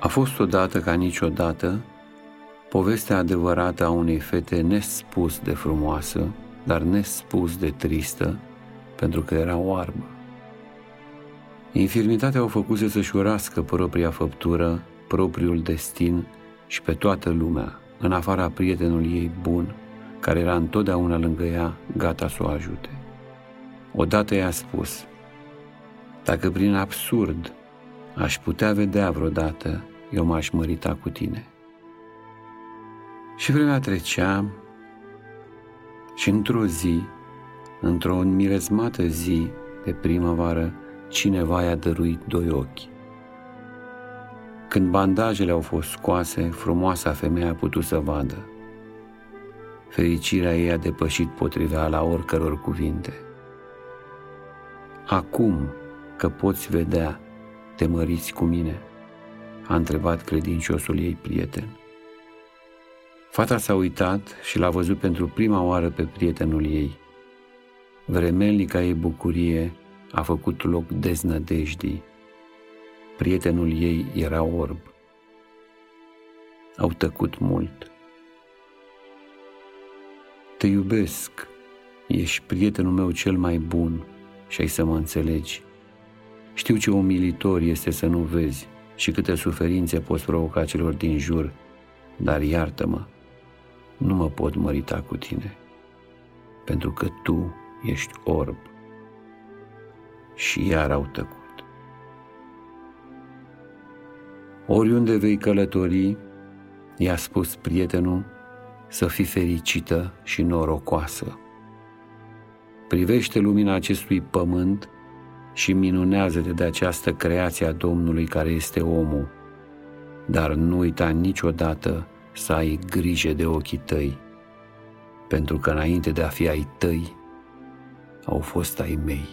A fost odată ca niciodată povestea adevărată a unei fete nespus de frumoasă, dar nespus de tristă, pentru că era oarbă. Infirmitatea o făcuse să-și urască propria făptură, propriul destin și pe toată lumea, în afara prietenului ei bun, care era întotdeauna lângă ea, gata să o ajute. Odată i-a spus, dacă prin absurd aș putea vedea vreodată, eu m-aș mărita cu tine. Și vremea trecea și într-o zi, într-o înmirezmată zi de primăvară, cineva i-a dăruit doi ochi. Când bandajele au fost scoase, frumoasa femeie a putut să vadă. Fericirea ei a depășit potriveala oricăror cuvinte. Acum că poți vedea, te măriți cu mine? A întrebat credinciosul ei prieten. Fata s-a uitat și l-a văzut pentru prima oară pe prietenul ei. Vremelnica ei bucurie a făcut loc deznădejdii. Prietenul ei era orb. Au tăcut mult. Te iubesc, ești prietenul meu cel mai bun și ai să mă înțelegi. Știu ce umilitor este să nu vezi și câte suferințe poți provoca celor din jur, dar iartă-mă, nu mă pot mărita cu tine, pentru că tu ești orb. Și iar au tăcut. Oriunde vei călători, i-a spus prietenul, să fii fericită și norocoasă. Privește lumina acestui pământ și minunează-te de această creație a Domnului care este omul, dar nu uita niciodată să ai grijă de ochii tăi, pentru că înainte de a fi ai tăi, au fost ai mei.